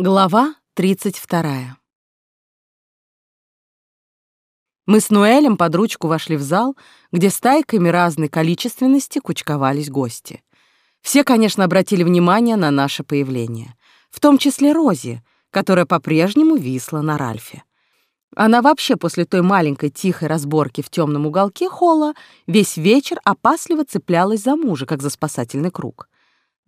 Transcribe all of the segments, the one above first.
Глава 32. Мы с Нуэлем под ручку вошли в зал, где стайками разной количественности кучковались гости. Все, конечно, обратили внимание на наше появление, в том числе Рози, которая по-прежнему висла на Ральфе. Она вообще после той маленькой тихой разборки в темном уголке холла весь вечер опасливо цеплялась за мужа, как за спасательный круг.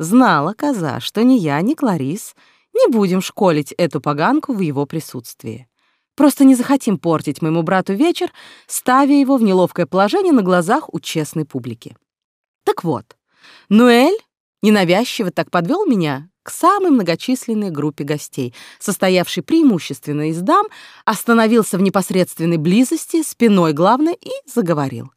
Знала коза, что ни я, ни Кларис — не будем школить эту поганку в его присутствии. Просто не захотим портить моему брату вечер, ставя его в неловкое положение на глазах у честной публики. Так вот, Нуэль ненавязчиво так подвел меня к самой многочисленной группе гостей, состоявшей преимущественно из дам, остановился в непосредственной близости, спиной главное, и заговорил.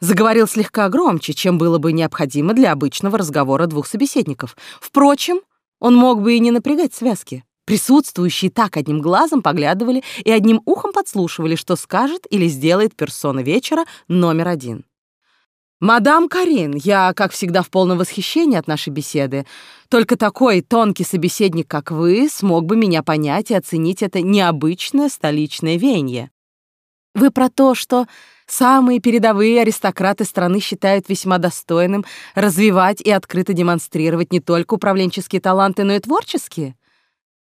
Заговорил слегка громче, чем было бы необходимо для обычного разговора двух собеседников. Впрочем, он мог бы и не напрягать связки. Присутствующие так одним глазом поглядывали и одним ухом подслушивали, что скажет или сделает персона вечера номер один. «Мадам Карин, я, как всегда, в полном восхищении от нашей беседы. Только такой тонкий собеседник, как вы, смог бы меня понять и оценить это необычное столичное веяние. Вы про то, что Самые передовые аристократы страны считают весьма достойным развивать и открыто демонстрировать не только управленческие таланты, но и творческие.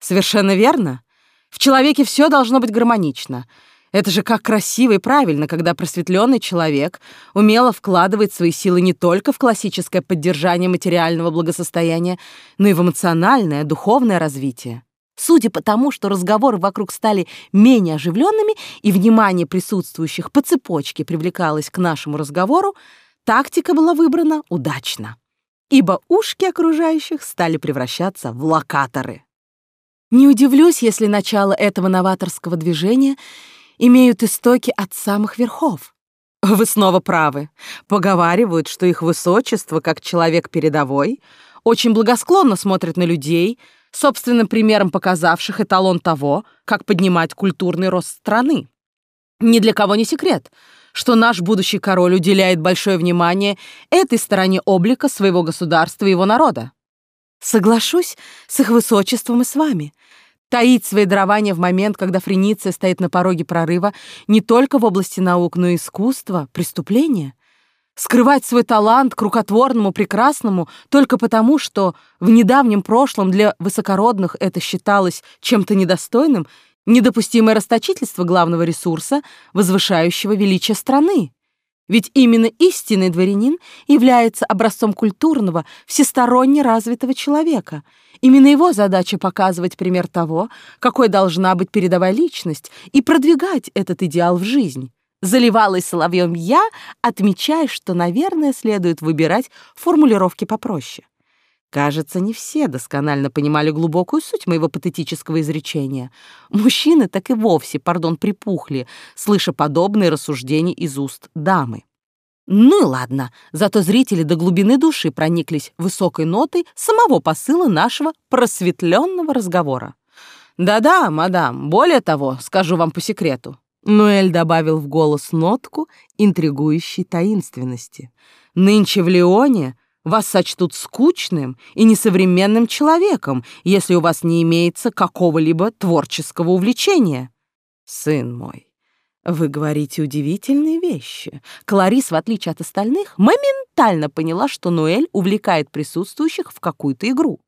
Совершенно верно. В человеке все должно быть гармонично. Это же как красиво и правильно, когда просветленный человек умело вкладывает свои силы не только в классическое поддержание материального благосостояния, но и в эмоциональное, духовное развитие. Судя по тому, что разговоры вокруг стали менее оживленными и внимание присутствующих по цепочке привлекалось к нашему разговору, тактика была выбрана удачно, ибо ушки окружающих стали превращаться в локаторы. Не удивлюсь, если начало этого новаторского движения имеют истоки от самых верхов. Вы снова правы. Поговаривают, что их высочество, как человек передовой, очень благосклонно смотрит на людей — собственным примером показавших эталон того, как поднимать культурный рост страны. Ни для кого не секрет, что наш будущий король уделяет большое внимание этой стороне облика своего государства и его народа. Соглашусь с их высочеством и с вами. Таить свои дарования в момент, когда Френиция стоит на пороге прорыва не только в области наук, но и искусства, преступления — скрывать свой талант к рукотворному, прекрасному только потому, что в недавнем прошлом для высокородных это считалось чем-то недостойным, недопустимое расточительство главного ресурса, возвышающего величие страны. Ведь именно истинный дворянин является образцом культурного, всесторонне развитого человека. Именно его задача показывать пример того, какой должна быть передовая личность, и продвигать этот идеал в жизнь. Заливалась соловьем я, отмечая, что, наверное, следует выбирать формулировки попроще. Кажется, не все досконально понимали глубокую суть моего патетического изречения. Мужчины так и вовсе, пардон, припухли, слыша подобные рассуждения из уст дамы. Ну и ладно, зато зрители до глубины души прониклись высокой нотой самого посыла нашего просветленного разговора. Да-да, мадам, более того, скажу вам по секрету, Ноэль добавил в голос нотку интригующей таинственности. «Нынче в Леоне вас сочтут скучным и несовременным человеком, если у вас не имеется какого-либо творческого увлечения. Сын мой, вы говорите удивительные вещи. Кларис, в отличие от остальных, моментально поняла, что Ноэль увлекает присутствующих в какую-то игру.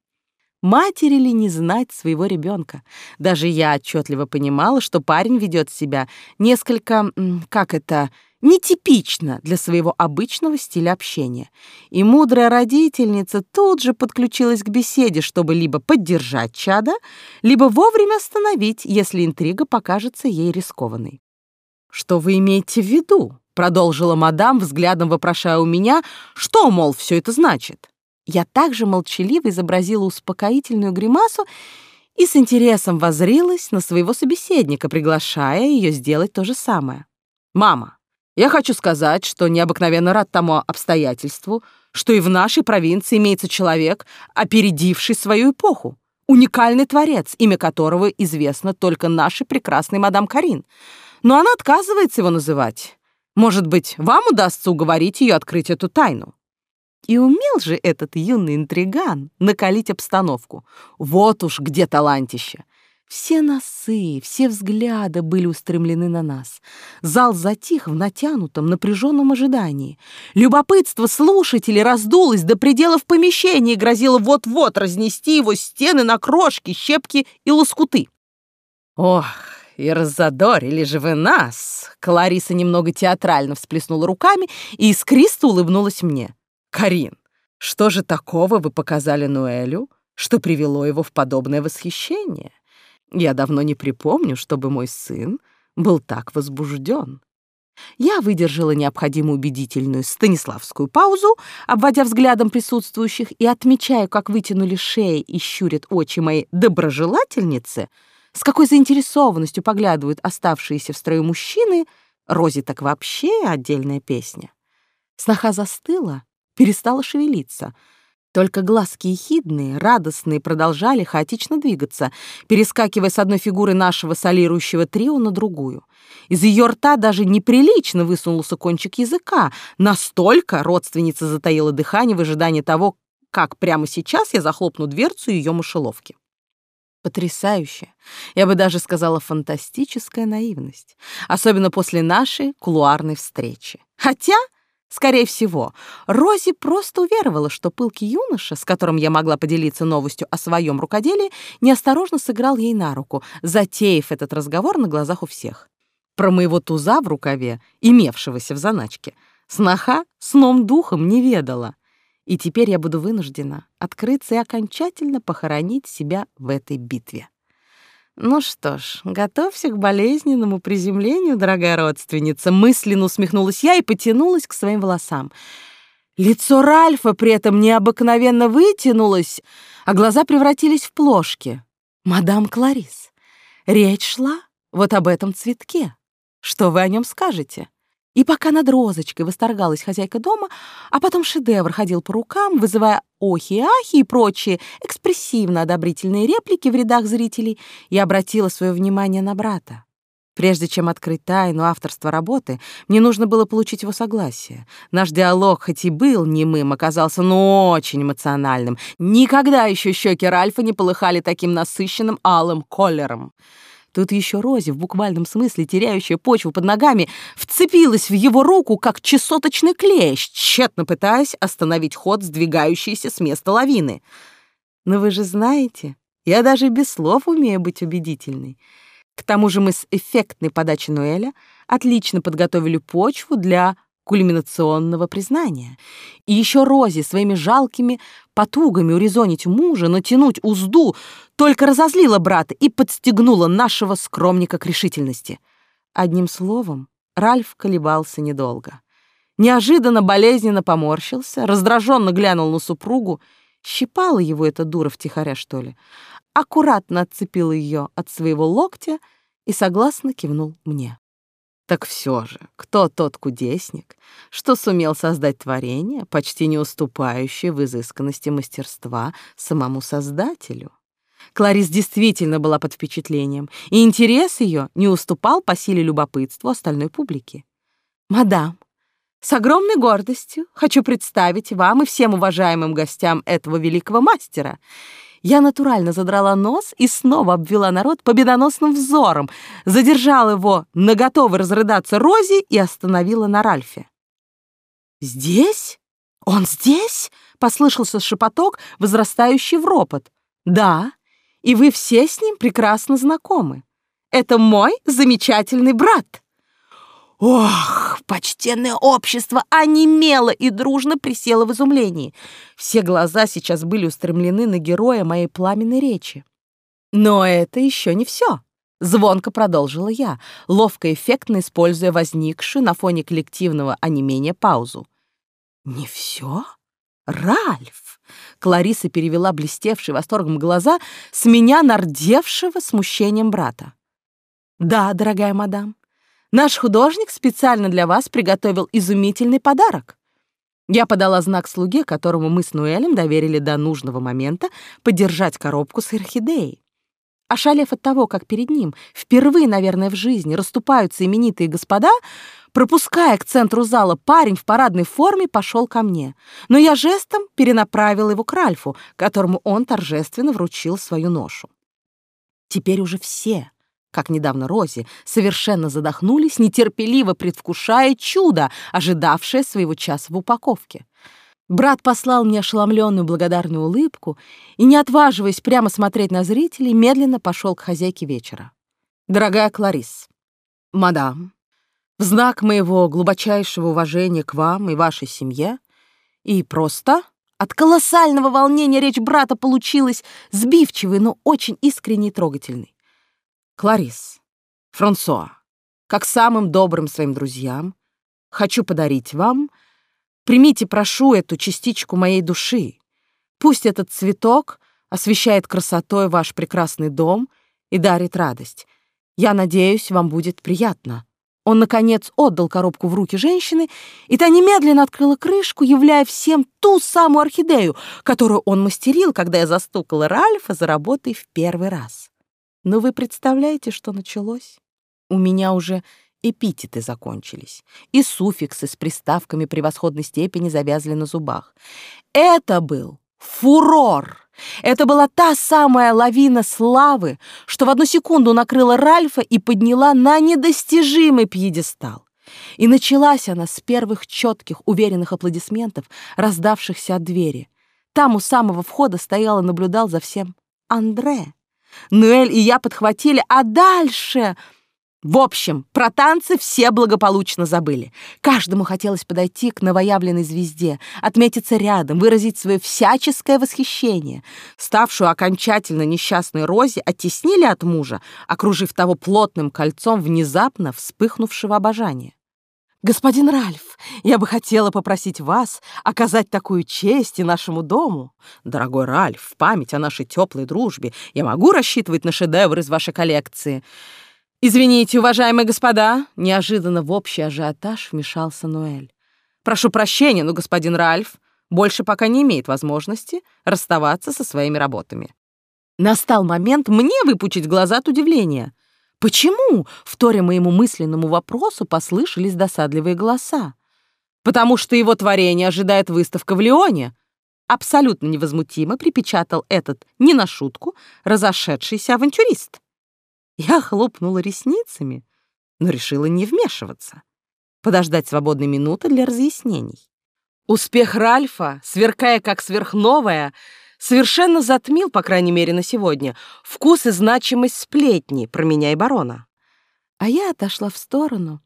Матери ли не знать своего ребенка? Даже я отчетливо понимала, что парень ведет себя несколько, как это, нетипично для своего обычного стиля общения. И мудрая родительница тут же подключилась к беседе, чтобы либо поддержать чада, либо вовремя остановить, если интрига покажется ей рискованной. «Что вы имеете в виду?» — продолжила мадам, взглядом вопрошая у меня, что, мол, все это значит. Я также молчаливо изобразила успокоительную гримасу и с интересом возрилась на своего собеседника, приглашая ее сделать то же самое. «Мама, я хочу сказать, что необыкновенно рад тому обстоятельству, что и в нашей провинции имеется человек, опередивший свою эпоху, уникальный творец, имя которого известно только нашей прекрасной мадам Карин. Но она отказывается его называть. Может быть, вам удастся уговорить ее открыть эту тайну?» И умел же этот юный интриган накалить обстановку. Вот уж где талантище. Все носы, все взгляды были устремлены на нас. Зал затих в натянутом, напряженном ожидании. Любопытство слушателей раздулось до пределов помещения и грозило вот-вот разнести его стены на крошки, щепки и лоскуты. «Ох, и раззадорили же вы нас!» Клариса немного театрально всплеснула руками и искристо улыбнулась мне. «Карин, что же такого вы показали Нуэлю, что привело его в подобное восхищение?» Я давно не припомню, чтобы мой сын был так возбужден. Я выдержала необходимую убедительную станиславскую паузу, обводя взглядом присутствующих и отмечая, как вытянули шеи и щурят очи моей доброжелательницы, с какой заинтересованностью поглядывают оставшиеся в строю мужчины, Рози так вообще отдельная песня. Сноха застыла, перестала шевелиться — только глазки ехидные, радостные, продолжали хаотично двигаться, перескакивая с одной фигуры нашего солирующего трио на другую. Из ее рта даже неприлично высунулся кончик языка. Настолько родственница затаила дыхание в ожидании того, как прямо сейчас я захлопну дверцу ее мышеловки. Потрясающая, я бы даже сказала, фантастическая наивность, особенно после нашей кулуарной встречи. Хотя Скорее всего, Рози просто уверовала, что пылкий юноша, с которым я могла поделиться новостью о своем рукоделии, неосторожно сыграл ей на руку, затеяв этот разговор на глазах у всех. Про моего туза в рукаве, имевшегося в заначке, сноха сном духом не ведала. И теперь я буду вынуждена открыться и окончательно похоронить себя в этой битве. «Ну что ж, готовься к болезненному приземлению, дорогая родственница», мысленно усмехнулась я и потянулась к своим волосам. Лицо Ральфа при этом необыкновенно вытянулось, а глаза превратились в плошки. «Мадам Кларис, речь шла вот об этом цветке. Что вы о нем скажете?» И пока над розочкой восторгалась хозяйка дома, а потом шедевр ходил по рукам, вызывая охи-ахи и прочие экспрессивно-одобрительные реплики в рядах зрителей, я обратила свое внимание на брата. Прежде чем открыть тайну авторства работы, мне нужно было получить его согласие. Наш диалог, хоть и был немым, оказался, ну, очень эмоциональным. Никогда еще щеки Ральфа не полыхали таким насыщенным алым колером. Тут еще Рози, в буквальном смысле теряющая почву под ногами, вцепилась в его руку, как чесоточный клещ, тщетно пытаясь остановить ход, сдвигающийся с места лавины. Но вы же знаете, я даже без слов умею быть убедительной. К тому же мы с эффектной подачей Ноэля отлично подготовили почву для кульминационного признания. И еще Рози своими жалкими потугами урезонить мужа, натянуть узду, только разозлила брата и подстегнула нашего скромника к решительности. Одним словом, Ральф колебался недолго. Неожиданно болезненно поморщился, раздраженно глянул на супругу. Щипала его эта дура втихаря, что ли? Аккуратно отцепил ее от своего локтя и согласно кивнул мне. Так все же, кто тот кудесник, что сумел создать творение, почти не уступающее в изысканности мастерства самому Создателю? Кларис действительно была под впечатлением, и интерес ее не уступал по силе любопытству остальной публики. «Мадам, с огромной гордостью хочу представить вам и всем уважаемым гостям этого великого мастера я натурально задрала нос и снова обвела народ победоносным взором, задержала его на готовой разрыдаться Рози и остановила на Ральфе. «Здесь? Он здесь?» — послышался шепоток, возрастающий в ропот. «Да, и вы все с ним прекрасно знакомы. Это мой замечательный брат». Ох, почтенное общество онемело и дружно присело в изумлении. Все глаза сейчас были устремлены на героя моей пламенной речи. Но это еще не все. Звонко продолжила я, ловко эффектно используя возникшую на фоне коллективного онемения паузу. «Не все? Ральф!» Клариса перевела блестевший восторгом глаза с меня нардевшего смущением брата. «Да, дорогая мадам, Наш художник специально для вас приготовил изумительный подарок. Я подала знак слуге, которому мы с Нуэлем доверили до нужного момента подержать коробку с орхидеей. Ошалев от того, как перед ним впервые, наверное, в жизни расступаются именитые господа, Пропуская к центру зала, парень в парадной форме пошел ко мне, но я жестом перенаправил его к Ральфу, которому он торжественно вручил свою ношу. Теперь уже все, как недавно Рози, совершенно задохнулись, нетерпеливо предвкушая чудо, ожидавшее своего часа в упаковке. Брат послал мне ошеломленную благодарную улыбку и, не отваживаясь прямо смотреть на зрителей, медленно пошел к хозяйке вечера. «Дорогая Кларис, мадам, в знак моего глубочайшего уважения к вам и вашей семье и просто от колоссального волнения речь брата получилась сбивчивой, но очень искренней и трогательной. Кларис, Франсуа, как самым добрым своим друзьям, хочу подарить вам, примите, прошу, эту частичку моей души. Пусть этот цветок освещает красотой ваш прекрасный дом и дарит радость. Я надеюсь, вам будет приятно. Он, наконец, отдал коробку в руки женщины, и та немедленно открыла крышку, являя всем ту самую орхидею, которую он мастерил, когда я застукала Ральфа за работой в первый раз. Но вы представляете, что началось? У меня уже эпитеты закончились, и суффиксы с приставками превосходной степени завязли на зубах. Это был фурор! Это была та самая лавина славы, что в одну секунду накрыла Ральфа и подняла на недостижимый пьедестал. И началась она с первых четких, уверенных аплодисментов, раздавшихся от двери. Там у самого входа стоял и наблюдал за всем Андре. Нуэль и я подхватили, а дальше... В общем, про танцы все благополучно забыли. Каждому хотелось подойти к новоявленной звезде, отметиться рядом, выразить свое всяческое восхищение. Ставшую окончательно несчастной Розе оттеснили от мужа, окружив того плотным кольцом внезапно вспыхнувшего обожания. «Господин Ральф, я бы хотела попросить вас оказать такую честь и нашему дому. Дорогой Ральф, в память о нашей теплой дружбе я могу рассчитывать на шедевр из вашей коллекции». «Извините, уважаемые господа!» Неожиданно в общий ажиотаж вмешался Ноэль. «Прошу прощения, но господин Ральф больше пока не имеет возможности расставаться со своими работами». Настал момент мне выпучить глаза от удивления. Почему, вторя моему мысленному вопросу, послышались досадливые голоса? Потому что его творение ожидает выставка в Лионе. Абсолютно невозмутимо припечатал этот, не на шутку, разошедшийся авантюрист. Я хлопнула ресницами, но решила не вмешиваться, подождать свободной минуты для разъяснений. Успех Ральфа, сверкая как сверхновая, совершенно затмил, по крайней мере на сегодня, вкус и значимость сплетни про меня и барона. А я отошла в сторону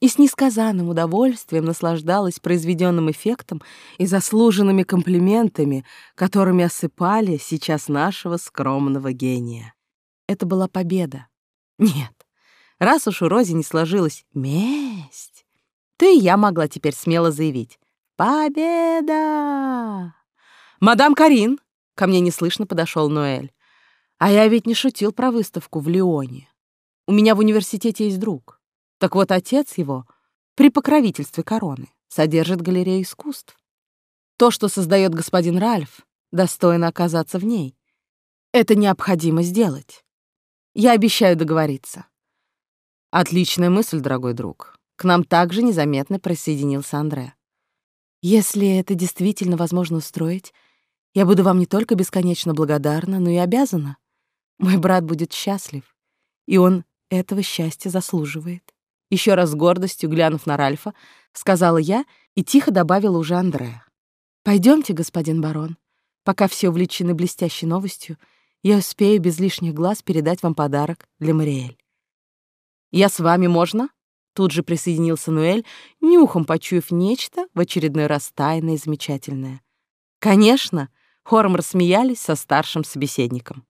и с несказанным удовольствием наслаждалась произведенным эффектом и заслуженными комплиментами, которыми осыпали сейчас нашего скромного гения. Это была победа. Нет, раз уж у Рози не сложилась месть, то и я могла теперь смело заявить «Победа!» «Мадам Карин!» — ко мне неслышно подошел Ноэль. «А я ведь не шутил про выставку в Лионе. У меня в университете есть друг. Так вот, отец его при покровительстве короны содержит галерею искусств. То, что создает господин Ральф, достойно оказаться в ней. Это необходимо сделать. Я обещаю договориться. Отличная мысль, дорогой друг. К нам также незаметно присоединился Андре. Если это действительно возможно устроить, я буду вам не только бесконечно благодарна, но и обязана. Мой брат будет счастлив, и он этого счастья заслуживает. Еще раз с гордостью глянув на Ральфа, сказала я и тихо добавила уже Андреа. Пойдемте, господин барон, пока все увлечены блестящей новостью, я успею без лишних глаз передать вам подарок для Мариэль. «Я с вами, можно?» Тут же присоединился Нуэль, нюхом почуяв нечто в очередной раз тайное и замечательное. «Конечно!» — хором рассмеялись со старшим собеседником.